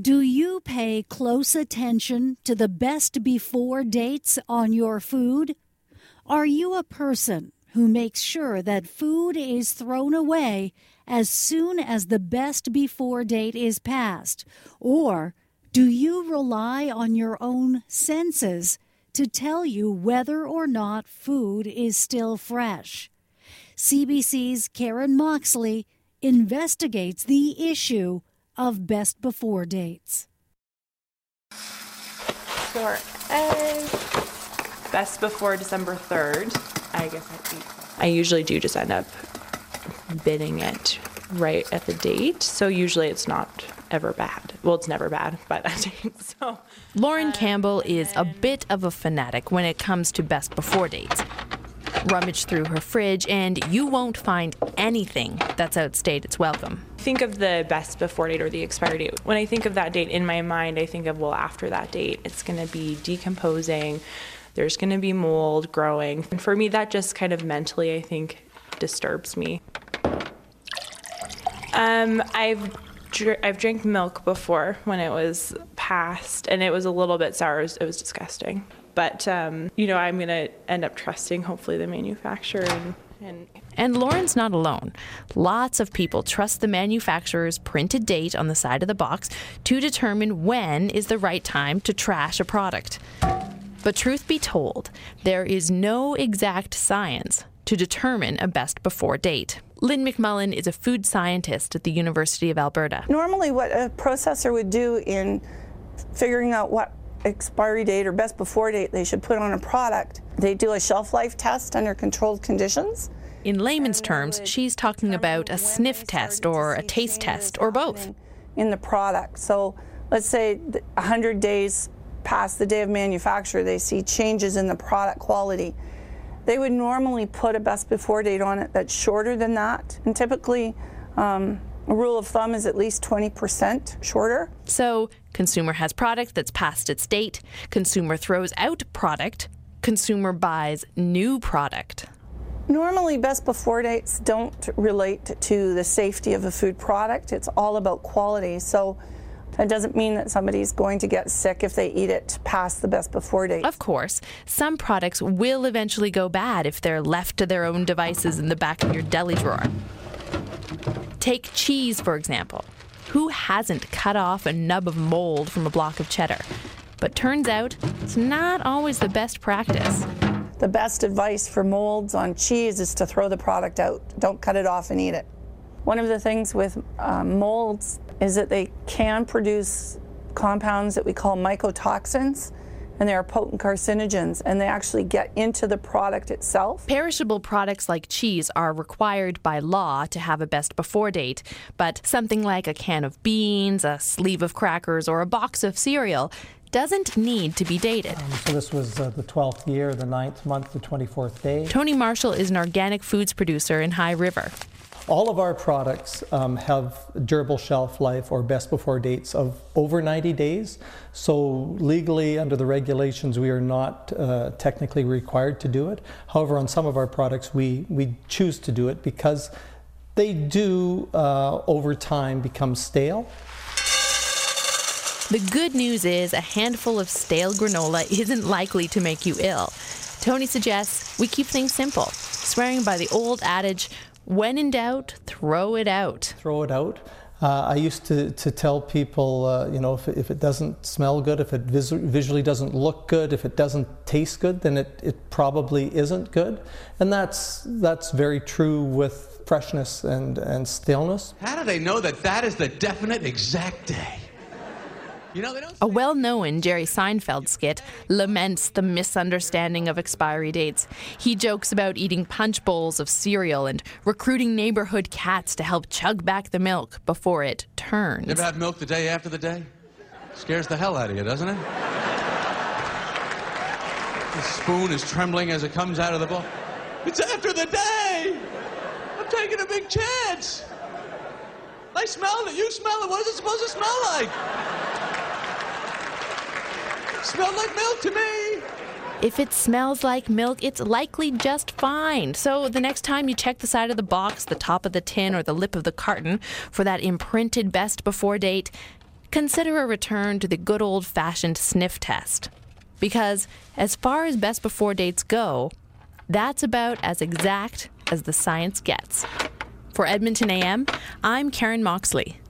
Do you pay close attention to the best before dates on your food? Are you a person who makes sure that food is thrown away as soon as the best before date is passed? Or do you rely on your own senses to tell you whether or not food is still fresh? CBC's Karen Moxley investigates the issue of best before dates. For eggs, best before December 3rd, I guess I eat. I usually do just end up bidding it right at the date. So usually it's not ever bad. Well, it's never bad by that date. So Lauren Campbell is a bit of a fanatic when it comes to best before dates. Rummage through her fridge, and you won't find anything that's outstayed its welcome. Think of the best before date or the expiry date. When I think of that date in my mind, I think of well after that date, it's going to be decomposing. There's going to be mold growing. And for me, that just kind of mentally, I think, disturbs me. Um, I've I've drank milk before when it was past, and it was a little bit sour. It was, it was disgusting. But um, you know, I'm gonna end up trusting hopefully the manufacturer and. And And Lauren's not alone. Lots of people trust the manufacturer's printed date on the side of the box to determine when is the right time to trash a product. But truth be told, there is no exact science to determine a best before date. Lynn McMullen is a food scientist at the University of Alberta. Normally, what a processor would do in figuring out what expiry date or best before date they should put on a product, they do a shelf life test under controlled conditions. In layman's terms, she's talking about a sniff test or a taste test or both. In the product. So let's say 100 days past the day of manufacture, they see changes in the product quality. They would normally put a best before date on it that's shorter than that. And typically, um, a rule of thumb is at least 20% shorter. So, consumer has product that's past its date, consumer throws out product, consumer buys new product. Normally, best before dates don't relate to the safety of a food product. It's all about quality. So it doesn't mean that somebody's going to get sick if they eat it past the best before date. Of course, some products will eventually go bad if they're left to their own devices in the back of your deli drawer. Take cheese, for example. Who hasn't cut off a nub of mold from a block of cheddar? But turns out it's not always the best practice. The best advice for molds on cheese is to throw the product out. Don't cut it off and eat it. One of the things with um, molds is that they can produce compounds that we call mycotoxins, and they are potent carcinogens, and they actually get into the product itself. Perishable products like cheese are required by law to have a best before date, but something like a can of beans, a sleeve of crackers, or a box of cereal doesn't need to be dated. Um, so this was uh, the 12th year, the 9th month, the 24th day. Tony Marshall is an organic foods producer in High River. All of our products um, have durable shelf life or best before dates of over 90 days. So legally, under the regulations, we are not uh, technically required to do it. However, on some of our products, we, we choose to do it because they do, uh, over time, become stale. The good news is a handful of stale granola isn't likely to make you ill. Tony suggests we keep things simple, swearing by the old adage when in doubt, throw it out. Throw it out. Uh, I used to, to tell people, uh, you know, if, if it doesn't smell good, if it vis- visually doesn't look good, if it doesn't taste good, then it, it probably isn't good. And that's, that's very true with freshness and, and staleness. How do they know that that is the definite exact day? You know, they don't A well known Jerry Seinfeld skit laments the misunderstanding of expiry dates. He jokes about eating punch bowls of cereal and recruiting neighborhood cats to help chug back the milk before it turns. You ever had milk the day after the day? Scares the hell out of you, doesn't it? The spoon is trembling as it comes out of the bowl. It's after the day! I'm taking a big chance! I smelled it, you smell it, what is it supposed to smell like? smell like milk to me. If it smells like milk, it's likely just fine. So the next time you check the side of the box, the top of the tin, or the lip of the carton for that imprinted best before date, consider a return to the good old fashioned sniff test. Because as far as best before dates go, that's about as exact as the science gets. For Edmonton AM, I'm Karen Moxley.